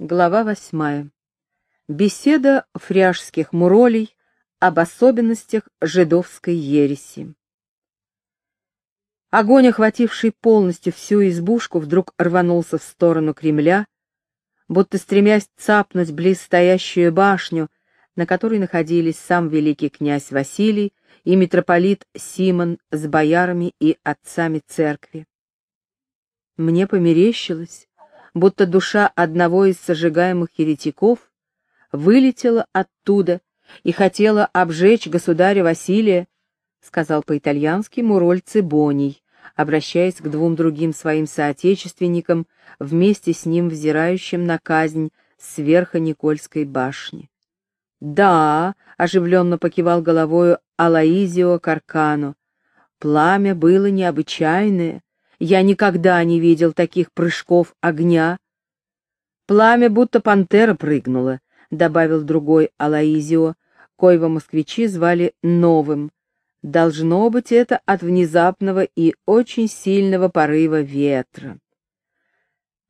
Глава восьмая. Беседа фряжских муролей об особенностях жидовской ереси. Огонь, охвативший полностью всю избушку, вдруг рванулся в сторону Кремля, будто стремясь цапнуть близ стоящую башню, на которой находились сам великий князь Василий и митрополит Симон с боярами и отцами церкви. Мне померещилось, будто душа одного из сожигаемых еретиков вылетела оттуда и хотела обжечь государя Василия, сказал по-итальянски Муроль Цибоний, обращаясь к двум другим своим соотечественникам, вместе с ним взирающим на казнь с верха Никольской башни. «Да», — оживленно покивал головою Алаизио Каркано, — «пламя было необычайное, я никогда не видел таких прыжков огня. Пламя будто пантера прыгнула, — добавил другой Алаизио, коего москвичи звали Новым. Должно быть это от внезапного и очень сильного порыва ветра.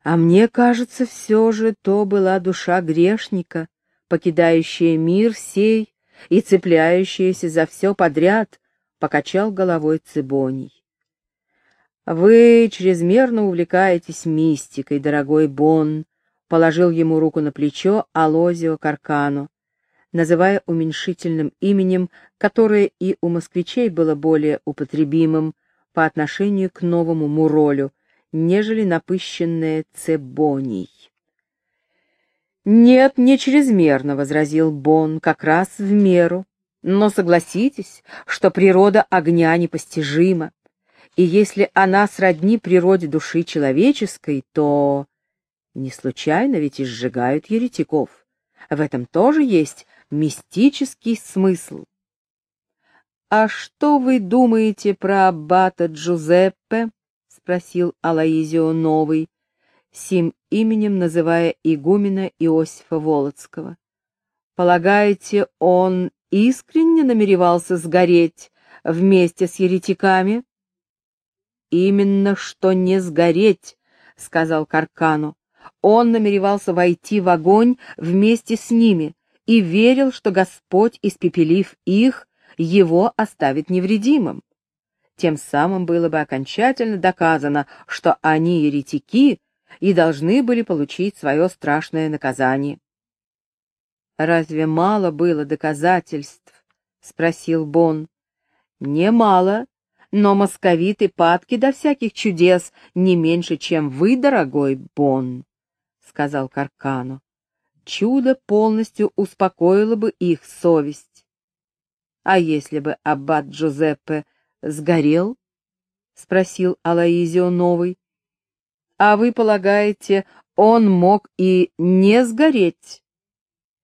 А мне кажется, все же то была душа грешника, покидающая мир сей и цепляющаяся за все подряд, — покачал головой Цибоний. «Вы чрезмерно увлекаетесь мистикой, дорогой Бон», — положил ему руку на плечо Алозио Каркану, называя уменьшительным именем, которое и у москвичей было более употребимым по отношению к новому Муролю, нежели напыщенное Цебоний. «Нет, не чрезмерно», — возразил Бон, — «как раз в меру. Но согласитесь, что природа огня непостижима, и если она сродни природе души человеческой, то не случайно ведь и сжигают еретиков. В этом тоже есть мистический смысл. «А что вы думаете про аббата Джузеппе?» — спросил Алаизио Новый, сим именем называя игумена Иосифа Волоцкого. «Полагаете, он искренне намеревался сгореть вместе с еретиками?» «Именно что не сгореть», — сказал Каркану. Он намеревался войти в огонь вместе с ними и верил, что Господь, испепелив их, его оставит невредимым. Тем самым было бы окончательно доказано, что они еретики и должны были получить свое страшное наказание. «Разве мало было доказательств?» — спросил Бон. «Немало, но московиты падки до всяких чудес не меньше, чем вы, дорогой Бон, — сказал Каркану. Чудо полностью успокоило бы их совесть. А если бы аббат Джузеппе сгорел? — спросил Алаизио Новый. — А вы полагаете, он мог и не сгореть?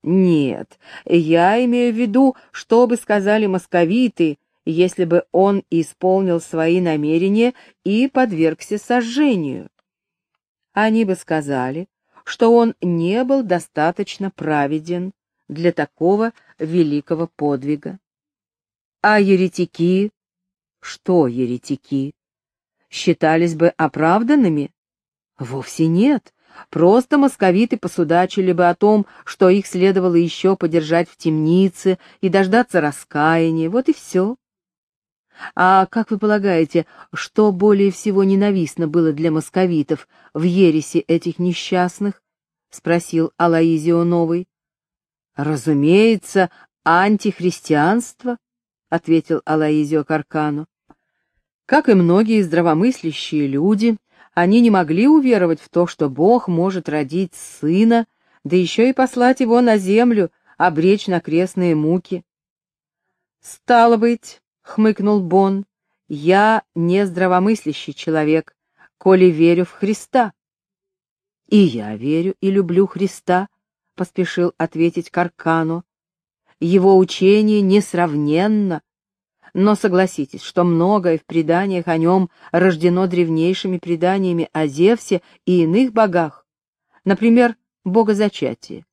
Нет, я имею в виду, что бы сказали московиты, если бы он исполнил свои намерения и подвергся сожжению. Они бы сказали, что он не был достаточно праведен для такого великого подвига. А еретики? Что еретики? Считались бы оправданными? Вовсе нет. Просто московиты посудачили бы о том, что их следовало еще подержать в темнице и дождаться раскаяния, вот и все. А как вы полагаете, что более всего ненавистно было для московитов в ересе этих несчастных? — спросил Алаизио Новый. — Разумеется, антихристианство, — ответил Алаизио Каркану. Как и многие здравомыслящие люди, они не могли уверовать в то, что Бог может родить сына, да еще и послать его на землю, обречь на крестные муки. Стало быть, — хмыкнул Бон, — «я не здравомыслящий человек, коли верю в Христа». «И я верю и люблю Христа», — поспешил ответить Каркану. «Его учение несравненно, но согласитесь, что многое в преданиях о нем рождено древнейшими преданиями о Зевсе и иных богах, например, богозачатие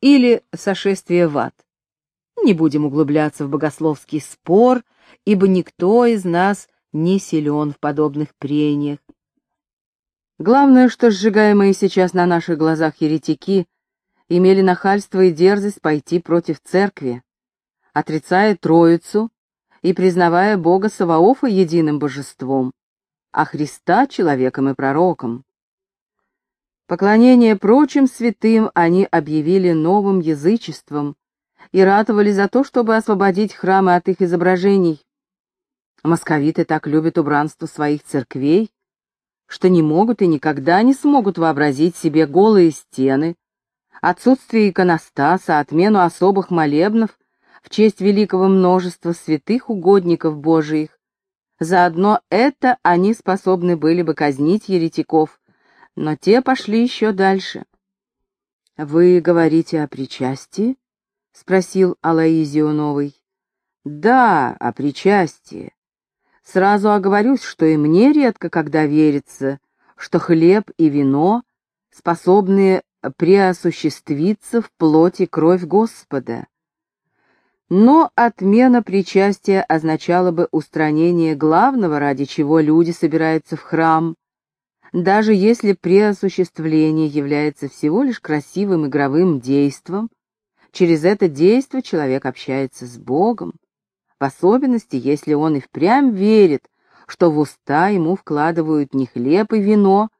или сошествие в ад. Не будем углубляться в богословский спор, ибо никто из нас не силен в подобных прениях. Главное, что сжигаемые сейчас на наших глазах еретики имели нахальство и дерзость пойти против церкви, отрицая Троицу и признавая Бога Саваофа единым божеством, а Христа человеком и пророком. Поклонение прочим святым они объявили новым язычеством и ратовали за то, чтобы освободить храмы от их изображений. Московиты так любят убранство своих церквей, что не могут и никогда не смогут вообразить себе голые стены, отсутствие иконостаса, отмену особых молебнов в честь великого множества святых угодников Божиих. Заодно это они способны были бы казнить еретиков, но те пошли еще дальше. «Вы говорите о причастии?» — спросил Алаизио Новый. «Да, о причастии. Сразу оговорюсь, что и мне редко когда верится, что хлеб и вино способны преосуществиться в плоти кровь Господа. Но отмена причастия означала бы устранение главного, ради чего люди собираются в храм, даже если преосуществление является всего лишь красивым игровым действом, через это действо человек общается с Богом, в особенности, если он и впрямь верит, что в уста ему вкладывают не хлеб и вино,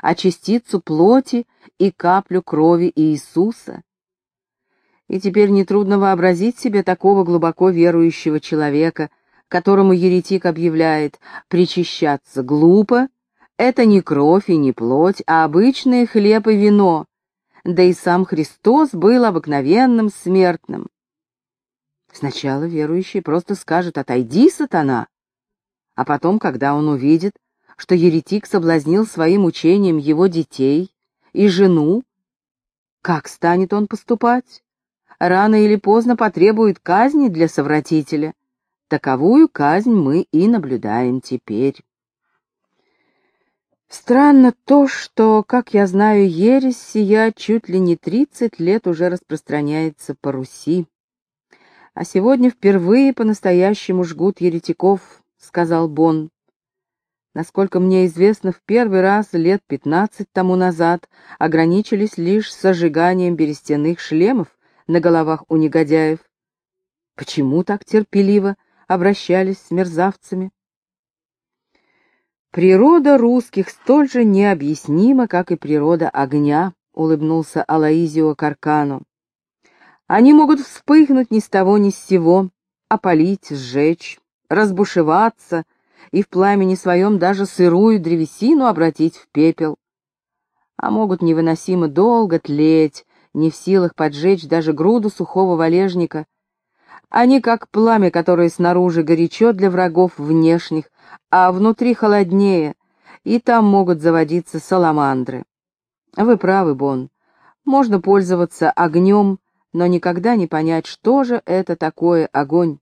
а частицу плоти и каплю крови Иисуса. И теперь нетрудно вообразить себе такого глубоко верующего человека, которому еретик объявляет «причащаться глупо», это не кровь и не плоть, а обычный хлеб и вино, да и сам Христос был обыкновенным смертным. Сначала верующий просто скажет «отойди, сатана», а потом, когда он увидит, что еретик соблазнил своим учением его детей и жену, как станет он поступать? Рано или поздно потребует казни для совратителя. Таковую казнь мы и наблюдаем теперь. Странно то, что, как я знаю, ересь сия чуть ли не тридцать лет уже распространяется по Руси. А сегодня впервые по-настоящему жгут еретиков, — сказал Бон. Насколько мне известно, в первый раз лет пятнадцать тому назад ограничились лишь сожиганием берестяных шлемов на головах у негодяев. Почему так терпеливо обращались с мерзавцами? «Природа русских столь же необъяснима, как и природа огня», — улыбнулся Алаизио Каркану. «Они могут вспыхнуть ни с того ни с сего, опалить, сжечь, разбушеваться и в пламени своем даже сырую древесину обратить в пепел. А могут невыносимо долго тлеть, не в силах поджечь даже груду сухого валежника. Они как пламя, которое снаружи горячо для врагов внешних, а внутри холоднее, и там могут заводиться саламандры. Вы правы, Бон. Можно пользоваться огнем, но никогда не понять, что же это такое огонь.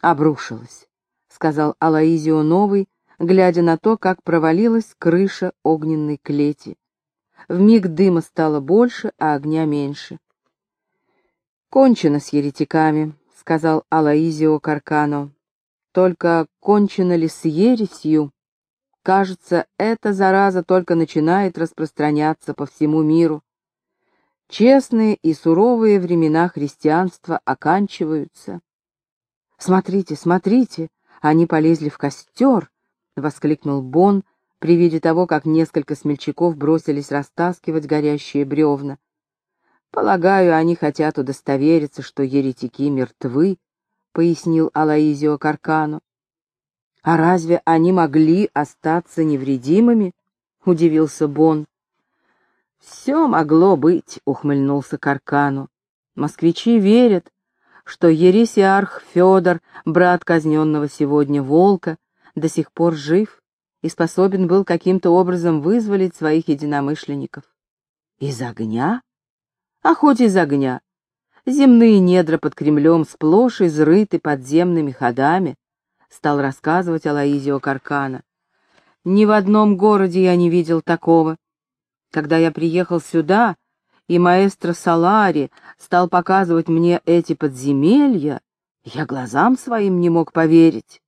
Обрушилась, сказал Алаизио Новый, глядя на то, как провалилась крыша огненной клети. В миг дыма стало больше, а огня меньше. «Кончено с еретиками», — сказал Алаизио Каркано. Только кончено ли с ересью? Кажется, эта зараза только начинает распространяться по всему миру. Честные и суровые времена христианства оканчиваются. «Смотрите, смотрите, они полезли в костер!» — воскликнул Бон при виде того, как несколько смельчаков бросились растаскивать горящие бревна. «Полагаю, они хотят удостовериться, что еретики мертвы, — пояснил Алаизио Каркану. «А разве они могли остаться невредимыми?» — удивился Бон. «Все могло быть», — ухмыльнулся Каркану. «Москвичи верят, что ересиарх Федор, брат казненного сегодня волка, до сих пор жив и способен был каким-то образом вызволить своих единомышленников. Из огня? А хоть из огня. Земные недра под Кремлем сплошь изрыты подземными ходами, стал рассказывать Алаизио Каркана. Ни в одном городе я не видел такого. Когда я приехал сюда, и маэстро Салари стал показывать мне эти подземелья, я глазам своим не мог поверить.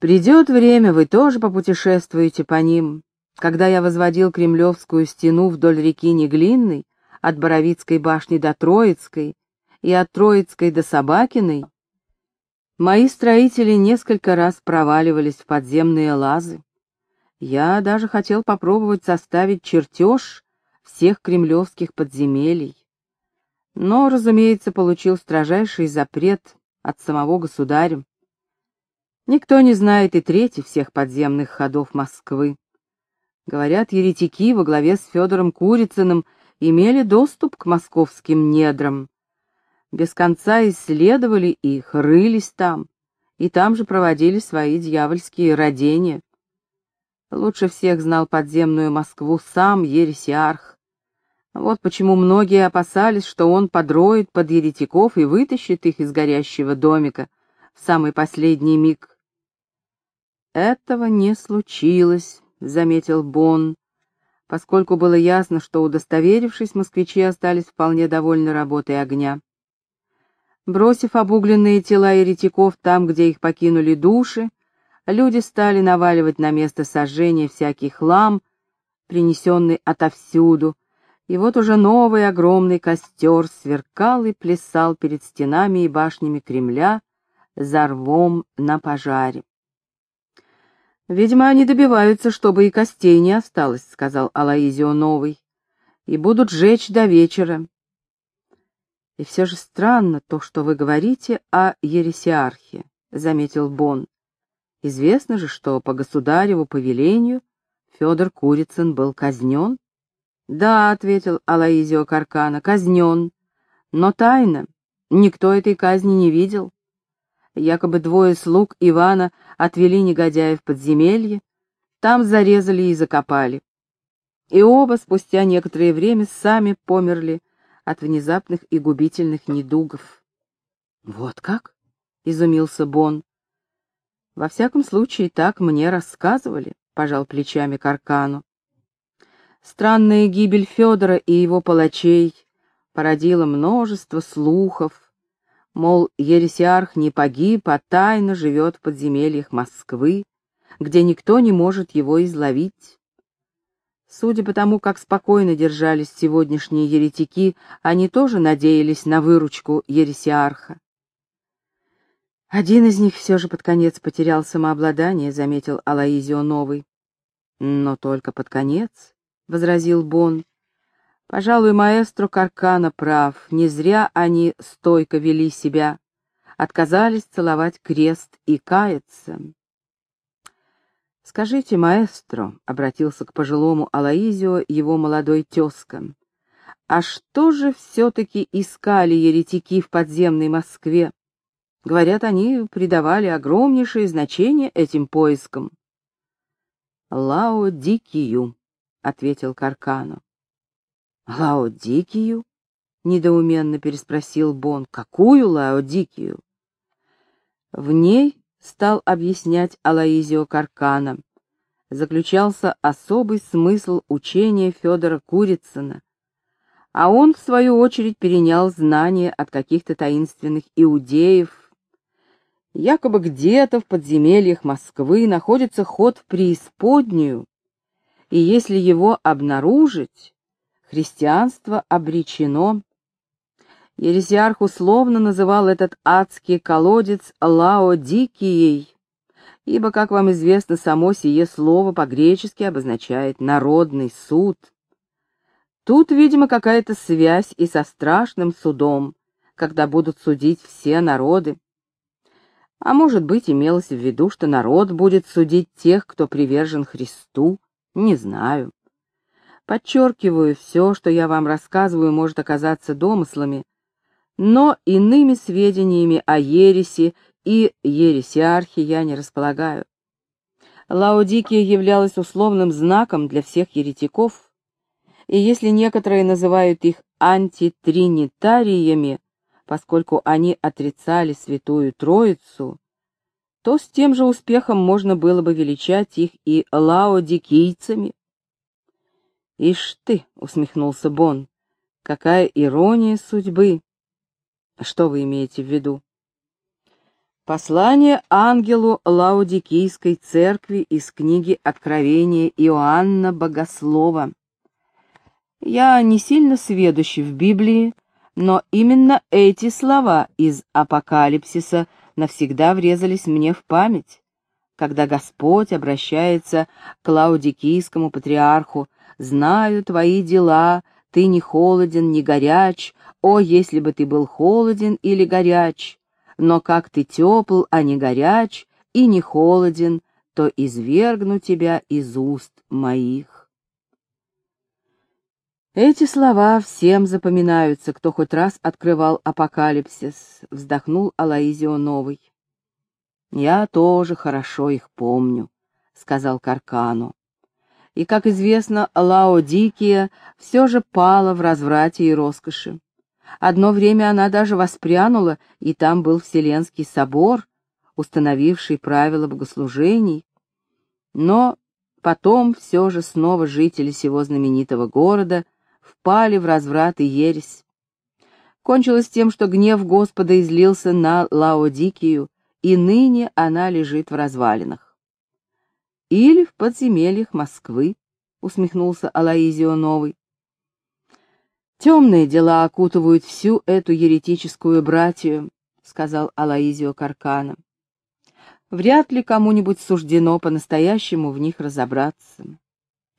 Придет время, вы тоже попутешествуете по ним, Когда я возводил Кремлевскую стену вдоль реки Неглинной, от Боровицкой башни до Троицкой и от Троицкой до Собакиной, мои строители несколько раз проваливались в подземные лазы. Я даже хотел попробовать составить чертеж всех кремлевских подземелий. Но, разумеется, получил строжайший запрет от самого государя. Никто не знает и трети всех подземных ходов Москвы. Говорят, еретики во главе с Федором Курицыным имели доступ к московским недрам. Без конца исследовали их, рылись там, и там же проводили свои дьявольские родения. Лучше всех знал подземную Москву сам ересиарх. Вот почему многие опасались, что он подроет под еретиков и вытащит их из горящего домика в самый последний миг. Этого не случилось, — заметил Бон, поскольку было ясно, что, удостоверившись, москвичи остались вполне довольны работой огня. Бросив обугленные тела еретиков там, где их покинули души, люди стали наваливать на место сожжения всякий хлам, принесенный отовсюду, и вот уже новый огромный костер сверкал и плясал перед стенами и башнями Кремля за рвом на пожаре. «Видимо, они добиваются, чтобы и костей не осталось», — сказал Алаизио Новый, — «и будут жечь до вечера». «И все же странно то, что вы говорите о ересиархе», — заметил Бон. «Известно же, что по государеву повелению Федор Курицын был казнен». «Да», — ответил Алаизио Каркана, — «казнен, но тайно, никто этой казни не видел. Якобы двое слуг Ивана отвели негодяя в подземелье, там зарезали и закопали. И оба спустя некоторое время сами померли от внезапных и губительных недугов. «Вот как?» — изумился Бон. «Во всяком случае, так мне рассказывали», — пожал плечами Каркану. Странная гибель Федора и его палачей породила множество слухов, Мол, ересиарх не погиб, а тайно живет в подземельях Москвы, где никто не может его изловить. Судя по тому, как спокойно держались сегодняшние еретики, они тоже надеялись на выручку ересиарха. Один из них все же под конец потерял самообладание, заметил Алаизио Новый. Но только под конец, — возразил Бон, Пожалуй, маэстро Каркана прав, не зря они стойко вели себя, отказались целовать крест и каяться. «Скажите, маэстро», — обратился к пожилому Алаизио его молодой тезка, «а что же все-таки искали еретики в подземной Москве? Говорят, они придавали огромнейшее значение этим поискам». «Лао Дикию», — ответил Каркану. «Лаодикию?» — недоуменно переспросил Бон. «Какую Лаодикию?» В ней, стал объяснять Алаизио Каркана, заключался особый смысл учения Федора Курицына, а он, в свою очередь, перенял знания от каких-то таинственных иудеев. Якобы где-то в подземельях Москвы находится ход в преисподнюю, и если его обнаружить, христианство обречено. Ересиарх условно называл этот адский колодец Лаодикией, ибо, как вам известно, само сие слово по-гречески обозначает «народный суд». Тут, видимо, какая-то связь и со страшным судом, когда будут судить все народы. А может быть, имелось в виду, что народ будет судить тех, кто привержен Христу, не знаю. Подчеркиваю, все, что я вам рассказываю, может оказаться домыслами, но иными сведениями о ереси и ересиархе я не располагаю. Лаодикия являлась условным знаком для всех еретиков, и если некоторые называют их антитринитариями, поскольку они отрицали Святую Троицу, то с тем же успехом можно было бы величать их и лаодикийцами. «Ишь ты!» — усмехнулся Бон. «Какая ирония судьбы!» «Что вы имеете в виду?» Послание ангелу Лаудикийской церкви из книги Откровения Иоанна Богослова. Я не сильно сведущий в Библии, но именно эти слова из Апокалипсиса навсегда врезались мне в память, когда Господь обращается к Лаудикийскому патриарху «Знаю твои дела, ты не холоден, не горяч, о, если бы ты был холоден или горяч!» но как ты тепл, а не горяч, и не холоден, то извергну тебя из уст моих. Эти слова всем запоминаются, кто хоть раз открывал апокалипсис, вздохнул Алаизио Новый. Я тоже хорошо их помню, сказал Каркану. И, как известно, Лаодикия все же пала в разврате и роскоши. Одно время она даже воспрянула, и там был Вселенский собор, установивший правила богослужений. Но потом все же снова жители сего знаменитого города впали в разврат и ересь. Кончилось тем, что гнев Господа излился на Лаодикию, и ныне она лежит в развалинах. «Или в подземельях Москвы», — усмехнулся Алаизио Новый. Темные дела окутывают всю эту еретическую братью, сказал Алаизио Каркана. Вряд ли кому-нибудь суждено по-настоящему в них разобраться.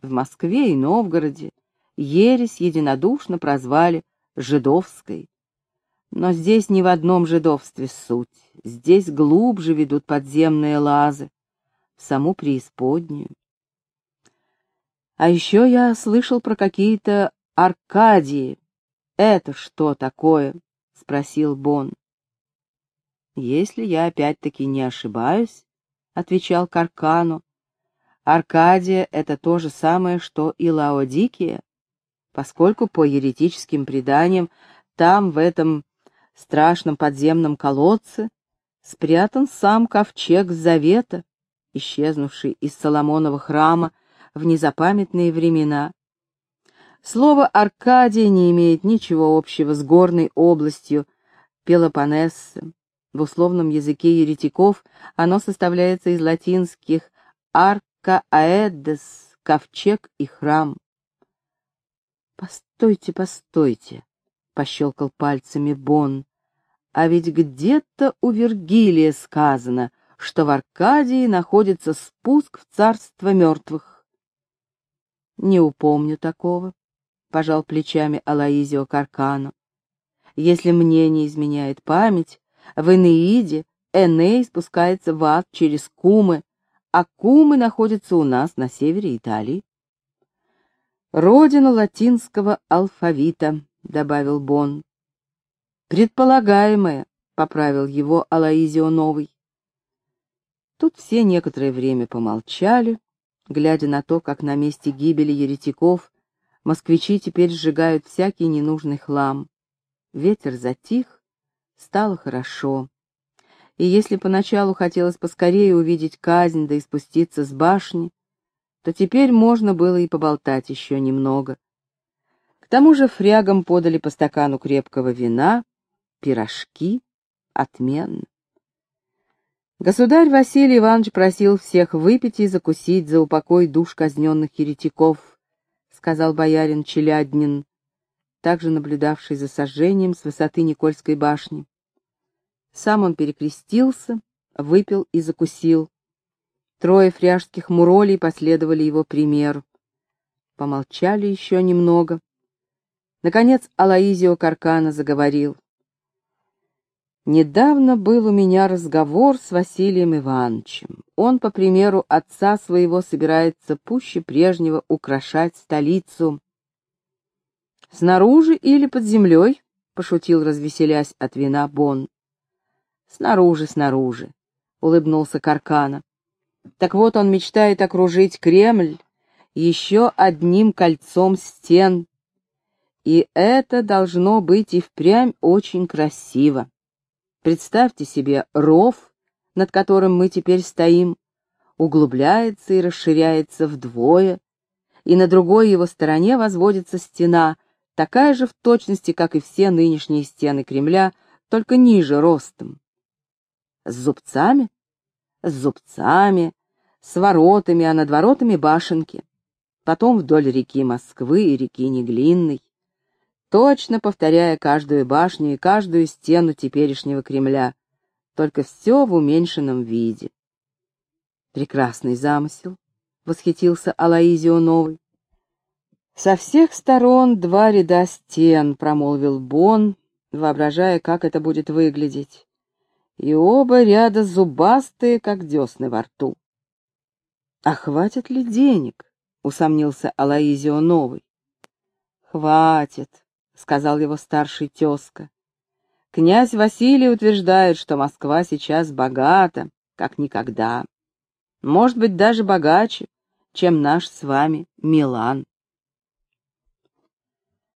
В Москве и Новгороде ересь единодушно прозвали жидовской. Но здесь не в одном жидовстве суть, здесь глубже ведут подземные лазы, в саму преисподнюю. А еще я слышал про какие-то Аркадии, это что такое? спросил Бон. Если я опять-таки не ошибаюсь, отвечал Каркану, Аркадия — это то же самое, что и Лаодикия, поскольку по еретическим преданиям там, в этом страшном подземном колодце, спрятан сам ковчег Завета, исчезнувший из Соломонова храма в незапамятные времена, Слово «Аркадия» не имеет ничего общего с горной областью Пелопоннеса. В условном языке еретиков оно составляется из латинских «арка аэдес» — ковчег и храм. «Постойте, постойте», — пощелкал пальцами Бон, «а ведь где-то у Вергилия сказано, что в Аркадии находится спуск в царство мертвых». «Не упомню такого», — пожал плечами Алаизио Каркану. «Если мне не изменяет память, в Энеиде Эней спускается в ад через Кумы, а Кумы находятся у нас на севере Италии». «Родина латинского алфавита», — добавил Бон. «Предполагаемое», — поправил его Алаизио Новый. Тут все некоторое время помолчали, глядя на то, как на месте гибели еретиков Москвичи теперь сжигают всякий ненужный хлам. Ветер затих, стало хорошо. И если поначалу хотелось поскорее увидеть казнь да и спуститься с башни, то теперь можно было и поболтать еще немного. К тому же фрягам подали по стакану крепкого вина, пирожки, отменно. Государь Василий Иванович просил всех выпить и закусить за упокой душ казненных еретиков, сказал боярин Челяднин, также наблюдавший за сожжением с высоты Никольской башни. Сам он перекрестился, выпил и закусил. Трое фряжских муролей последовали его примеру. Помолчали еще немного. Наконец Алаизио Каркана заговорил. Недавно был у меня разговор с Василием Ивановичем. Он, по примеру отца своего, собирается пуще прежнего украшать столицу. «Снаружи или под землей?» — пошутил, развеселясь от вина Бон. «Снаружи, снаружи», — улыбнулся Каркана. «Так вот он мечтает окружить Кремль еще одним кольцом стен. И это должно быть и впрямь очень красиво. Представьте себе ров, над которым мы теперь стоим, углубляется и расширяется вдвое, и на другой его стороне возводится стена, такая же в точности, как и все нынешние стены Кремля, только ниже ростом. С зубцами? С зубцами, с воротами, а над воротами башенки. Потом вдоль реки Москвы и реки Неглинной, точно повторяя каждую башню и каждую стену теперешнего Кремля, только все в уменьшенном виде. Прекрасный замысел, — восхитился Алаизио Новый. «Со всех сторон два ряда стен», — промолвил Бон, воображая, как это будет выглядеть. «И оба ряда зубастые, как десны во рту». «А хватит ли денег?» — усомнился Алаизио Новый. «Хватит», — сказал его старший тезка. «Князь Василий утверждает, что Москва сейчас богата, как никогда. Может быть, даже богаче, чем наш с вами Милан».